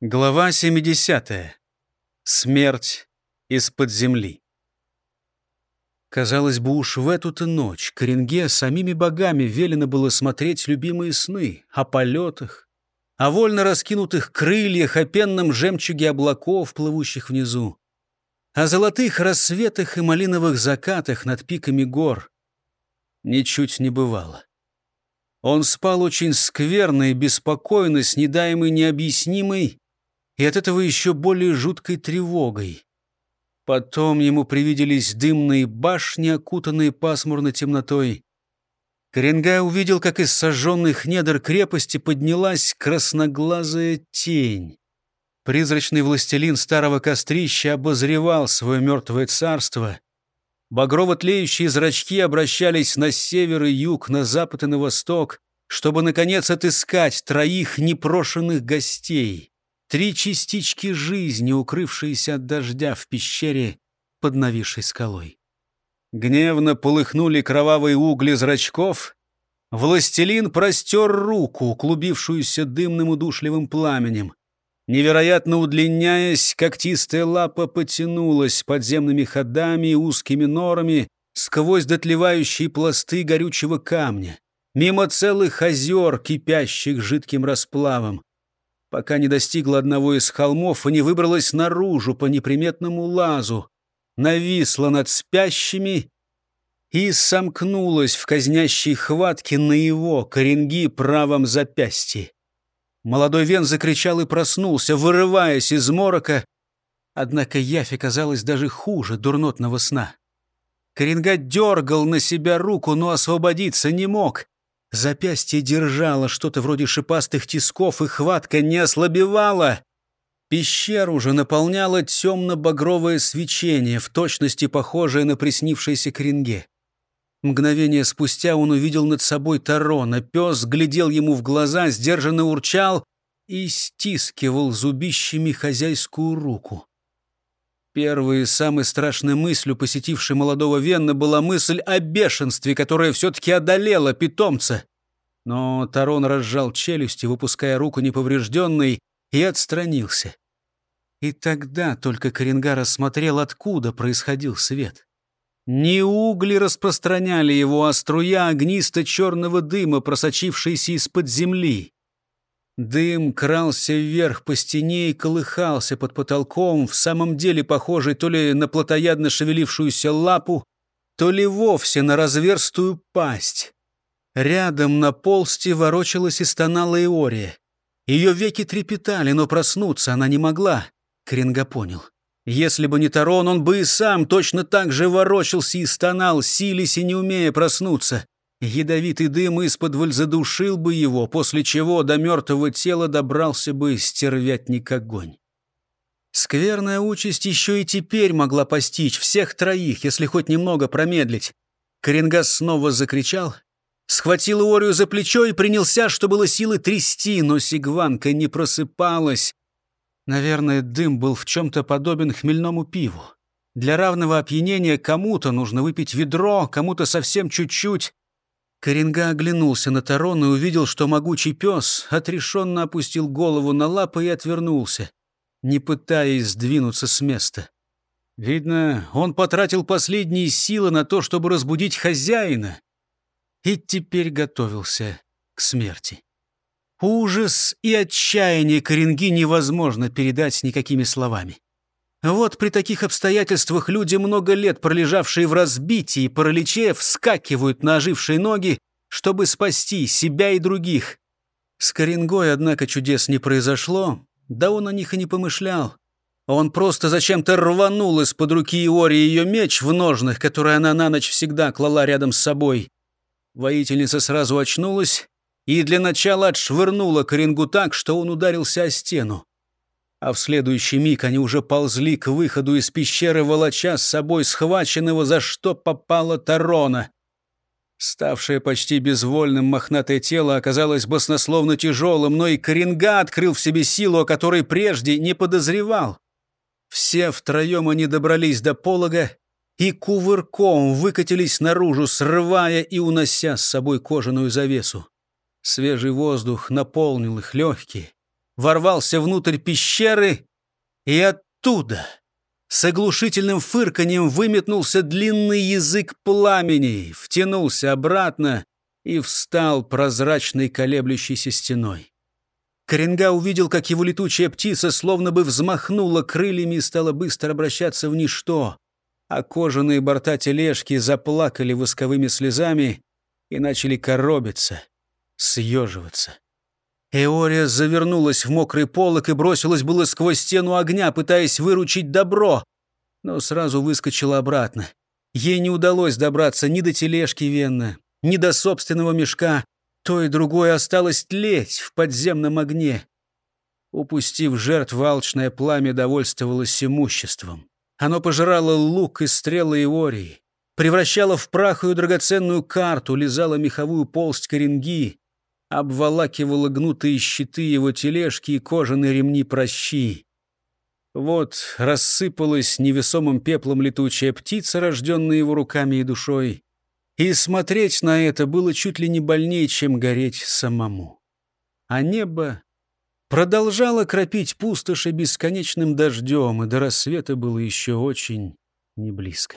Глава 70. Смерть из-под земли. Казалось бы, уж в эту-то ночь Коренге самими богами велено было смотреть любимые сны о полетах, о вольно раскинутых крыльях, о пенном жемчуге облаков, плывущих внизу, о золотых рассветах и малиновых закатах над пиками гор. Ничуть не бывало. Он спал очень скверно и беспокойно, с недаемой необъяснимой и от этого еще более жуткой тревогой. Потом ему привиделись дымные башни, окутанные пасмурной темнотой. Коренгай увидел, как из сожженных недр крепости поднялась красноглазая тень. Призрачный властелин старого кострища обозревал свое мертвое царство. Багрово-тлеющие зрачки обращались на север и юг, на запад и на восток, чтобы, наконец, отыскать троих непрошенных гостей. Три частички жизни, укрывшиеся от дождя в пещере под нависшей скалой. Гневно полыхнули кровавые угли зрачков. Властелин простер руку, клубившуюся дымным удушливым пламенем. Невероятно удлиняясь, когтистая лапа потянулась подземными ходами и узкими норами сквозь дотлевающие пласты горючего камня, мимо целых озер, кипящих жидким расплавом пока не достигла одного из холмов и не выбралась наружу по неприметному лазу, нависла над спящими и сомкнулась в казнящей хватке на его коренги правом запястье. Молодой Вен закричал и проснулся, вырываясь из морока, однако явь оказалась даже хуже дурнотного сна. Коренга дергал на себя руку, но освободиться не мог. Запястье держало что-то вроде шипастых тисков, и хватка не ослабевала. Пещеру же наполняло темно-багровое свечение, в точности похожее на приснившееся кринге. Мгновение спустя он увидел над собой Тарона. Пес глядел ему в глаза, сдержанно урчал и стискивал зубищами хозяйскую руку. Первой и самой страшной мыслью, посетившей молодого Венна, была мысль о бешенстве, которое все-таки одолело питомца. Но Тарон разжал челюсти, выпуская руку неповрежденной, и отстранился. И тогда только Коренга рассмотрел, откуда происходил свет. Не угли распространяли его, а струя огнисто-черного дыма, просочившаяся из-под земли. Дым крался вверх по стене и колыхался под потолком, в самом деле похожий то ли на плотоядно шевелившуюся лапу, то ли вовсе на разверстую пасть. Рядом на полсти ворочалась и стонала Иория. Ее веки трепетали, но проснуться она не могла. Кринга понял. Если бы не Тарон, он бы и сам точно так же ворочался и стонал, силясь и не умея проснуться. Ядовитый дым из-под задушил бы его, после чего до мертвого тела добрался бы стервятник огонь. Скверная участь еще и теперь могла постичь всех троих, если хоть немного промедлить. Коренгас снова закричал, схватил Иорию за плечо и принялся, что было силы трясти, но Сигванка не просыпалась. Наверное, дым был в чем-то подобен хмельному пиву. Для равного опьянения кому-то нужно выпить ведро, кому-то совсем чуть-чуть. Коренга оглянулся на Тарон и увидел, что могучий пес отрешенно опустил голову на лапы и отвернулся, не пытаясь сдвинуться с места. Видно, он потратил последние силы на то, чтобы разбудить хозяина, и теперь готовился к смерти. Ужас и отчаяние Коренги невозможно передать никакими словами. Вот при таких обстоятельствах люди, много лет пролежавшие в разбитии и параличе, вскакивают на ожившие ноги, чтобы спасти себя и других. С Коренгой, однако, чудес не произошло, да он о них и не помышлял. Он просто зачем-то рванул из-под руки Иори ее меч в ножнах, который она на ночь всегда клала рядом с собой. Воительница сразу очнулась и для начала отшвырнула Коренгу так, что он ударился о стену а в следующий миг они уже ползли к выходу из пещеры, волоча с собой схваченного, за что попало Тарона. Ставшее почти безвольным мохнатое тело оказалось баснословно тяжелым, но и Коренга открыл в себе силу, о которой прежде не подозревал. Все втроем они добрались до полога и кувырком выкатились наружу, срывая и унося с собой кожаную завесу. Свежий воздух наполнил их легкие. Ворвался внутрь пещеры, и оттуда с оглушительным фырканьем выметнулся длинный язык пламени, втянулся обратно и встал прозрачной колеблющейся стеной. Коренга увидел, как его летучая птица словно бы взмахнула крыльями и стала быстро обращаться в ничто, а кожаные борта тележки заплакали восковыми слезами и начали коробиться, съеживаться. Эория завернулась в мокрый полок и бросилась было сквозь стену огня, пытаясь выручить добро, но сразу выскочила обратно. Ей не удалось добраться ни до тележки Венна, ни до собственного мешка. То и другое осталось тлеть в подземном огне. Упустив жертв, алчное пламя довольствовалось имуществом. Оно пожирало лук и стрелы Иории, превращало в прах ее драгоценную карту, лизало меховую полсть коренги, обволакивало гнутые щиты его тележки и кожаные ремни прощи. Вот рассыпалась невесомым пеплом летучая птица, рожденная его руками и душой. И смотреть на это было чуть ли не больнее, чем гореть самому. А небо продолжало кропить пустоши бесконечным дождем, и до рассвета было еще очень неблизко.